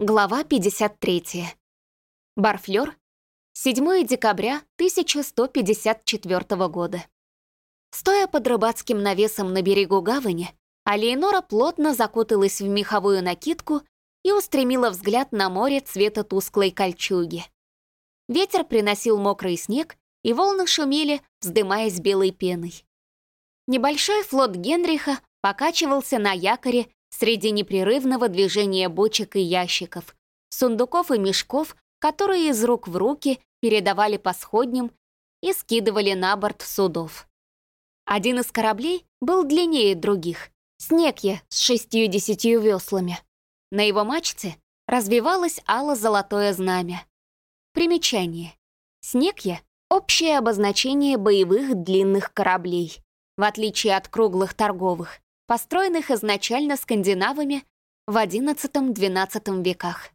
Глава 53. Барфлёр. 7 декабря 1154 года. Стоя под рыбацким навесом на берегу гавани, Алиенора плотно закуталась в меховую накидку и устремила взгляд на море цвета тусклой кольчуги. Ветер приносил мокрый снег, и волны шумели, вздымаясь белой пеной. Небольшой флот Генриха покачивался на якоре среди непрерывного движения бочек и ящиков, сундуков и мешков, которые из рук в руки передавали по сходням и скидывали на борт судов. Один из кораблей был длиннее других, Снекья с шестью-десятью веслами. На его мачте развивалось ало-золотое знамя. Примечание. Снекья — общее обозначение боевых длинных кораблей, в отличие от круглых торговых построенных изначально скандинавами в XI-XII веках.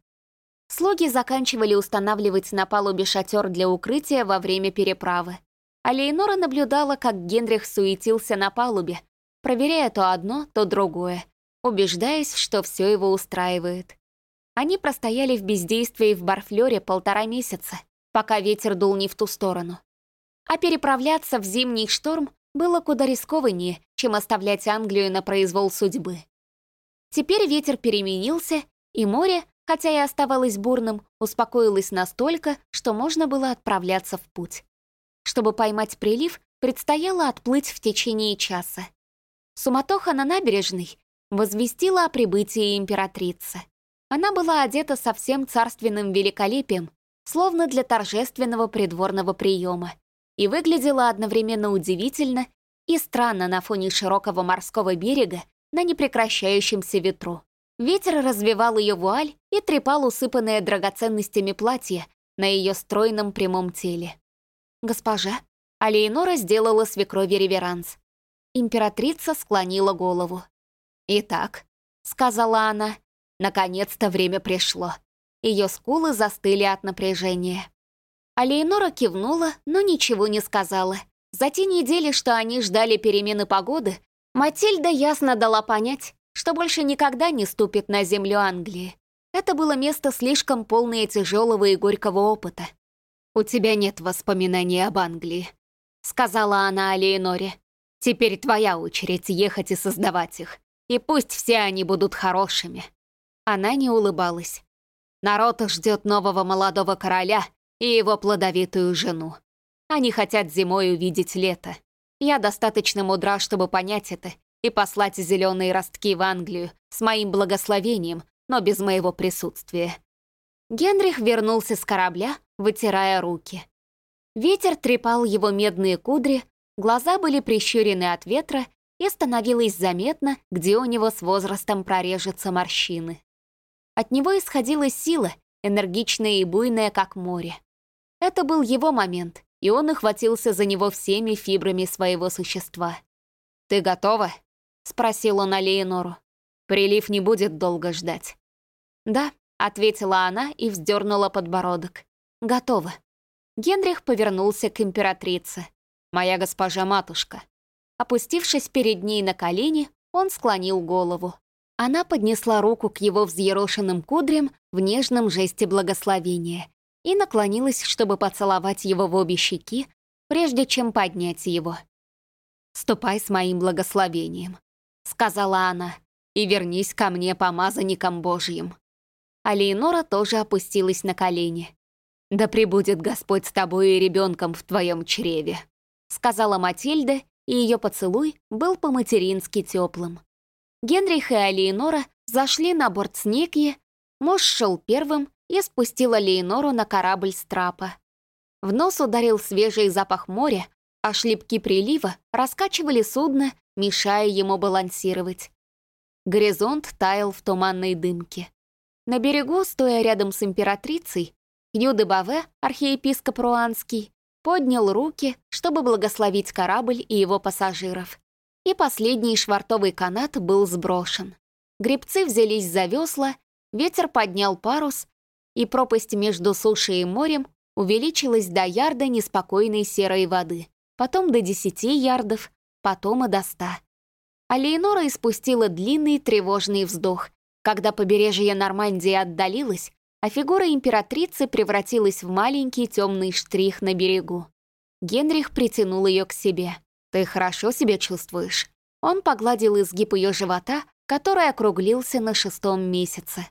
Слуги заканчивали устанавливать на палубе шатер для укрытия во время переправы. А Лейнора наблюдала, как Генрих суетился на палубе, проверяя то одно, то другое, убеждаясь, что все его устраивает. Они простояли в бездействии в Барфлёре полтора месяца, пока ветер дул не в ту сторону. А переправляться в зимний шторм было куда рискованнее, чем оставлять Англию на произвол судьбы. Теперь ветер переменился, и море, хотя и оставалось бурным, успокоилось настолько, что можно было отправляться в путь. Чтобы поймать прилив, предстояло отплыть в течение часа. Суматоха на набережной возвестила о прибытии императрицы. Она была одета со всем царственным великолепием, словно для торжественного придворного приема, и выглядела одновременно удивительно и странно на фоне широкого морского берега на непрекращающемся ветру. Ветер развивал ее вуаль и трепал усыпанное драгоценностями платье на ее стройном прямом теле. «Госпожа», Алейнора сделала свекрови реверанс. Императрица склонила голову. «Итак», — сказала она, — «наконец-то время пришло». Ее скулы застыли от напряжения. А Лейнора кивнула, но ничего не сказала. За те недели, что они ждали перемены погоды, Матильда ясно дала понять, что больше никогда не ступит на землю Англии. Это было место слишком полное тяжелого и горького опыта. «У тебя нет воспоминаний об Англии», — сказала она Алиеноре. «Теперь твоя очередь ехать и создавать их. И пусть все они будут хорошими». Она не улыбалась. «Народ ждет нового молодого короля, и его плодовитую жену. Они хотят зимой увидеть лето. Я достаточно мудра, чтобы понять это и послать зеленые ростки в Англию с моим благословением, но без моего присутствия. Генрих вернулся с корабля, вытирая руки. Ветер трепал его медные кудри, глаза были прищурены от ветра, и становилось заметно, где у него с возрастом прорежутся морщины. От него исходила сила, энергичная и буйная, как море. Это был его момент, и он охватился за него всеми фибрами своего существа. «Ты готова?» — спросил он Алеинору. «Прилив не будет долго ждать». «Да», — ответила она и вздернула подбородок. «Готова». Генрих повернулся к императрице. «Моя госпожа-матушка». Опустившись перед ней на колени, он склонил голову. Она поднесла руку к его взъерошенным кудрям в нежном жесте благословения и наклонилась, чтобы поцеловать его в обе щеки, прежде чем поднять его. «Ступай с моим благословением», — сказала она, «и вернись ко мне помазанником Божьим». А Леонора тоже опустилась на колени. «Да пребудет Господь с тобой и ребенком в твоем чреве», — сказала Матильда, и ее поцелуй был по-матерински теплым. Генрих и Алиенора зашли на борт Снекьи, муж шел первым, и спустила Лейнору на корабль с трапа. В нос ударил свежий запах моря, а шлепки прилива раскачивали судно, мешая ему балансировать. Горизонт таял в туманной дымке. На берегу, стоя рядом с императрицей, Хью де Баве, архиепископ Руанский, поднял руки, чтобы благословить корабль и его пассажиров. И последний швартовый канат был сброшен. Гребцы взялись за весла, ветер поднял парус, и пропасть между сушей и морем увеличилась до ярда неспокойной серой воды, потом до десяти ярдов, потом и до ста. А Лейнора испустила длинный тревожный вздох Когда побережье Нормандии отдалилось, а фигура императрицы превратилась в маленький темный штрих на берегу. Генрих притянул ее к себе. «Ты хорошо себя чувствуешь?» Он погладил изгиб ее живота, который округлился на шестом месяце.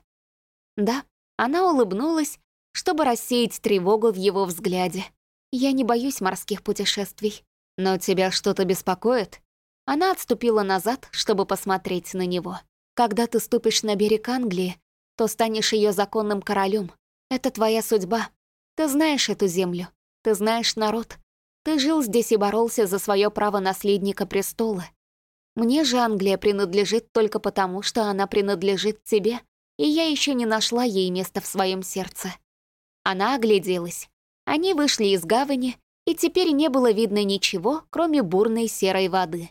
Да, она улыбнулась, чтобы рассеять тревогу в его взгляде. «Я не боюсь морских путешествий. Но тебя что-то беспокоит?» Она отступила назад, чтобы посмотреть на него. «Когда ты ступишь на берег Англии, то станешь ее законным королем. Это твоя судьба. Ты знаешь эту землю. Ты знаешь народ. Ты жил здесь и боролся за свое право наследника престола. Мне же Англия принадлежит только потому, что она принадлежит тебе, и я еще не нашла ей места в своем сердце. Она огляделась. Они вышли из гавани, и теперь не было видно ничего, кроме бурной серой воды.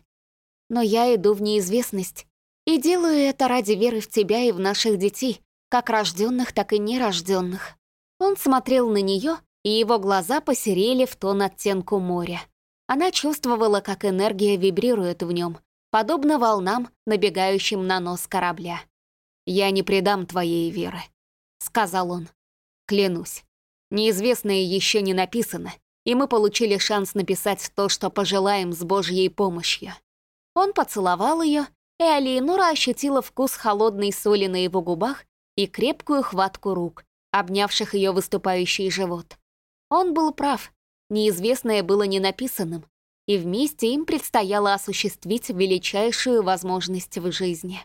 Но я иду в неизвестность, и делаю это ради веры в тебя и в наших детей, как рожденных, так и нерожденных. Он смотрел на нее, и его глаза посерели в тон оттенку моря. Она чувствовала, как энергия вибрирует в нем, подобно волнам, набегающим на нос корабля. «Я не предам твоей веры», — сказал он. «Клянусь. Неизвестное еще не написано, и мы получили шанс написать то, что пожелаем с Божьей помощью». Он поцеловал ее, и Алиенура ощутила вкус холодной соли на его губах и крепкую хватку рук, обнявших ее выступающий живот. Он был прав, неизвестное было не написанным, и вместе им предстояло осуществить величайшую возможность в жизни.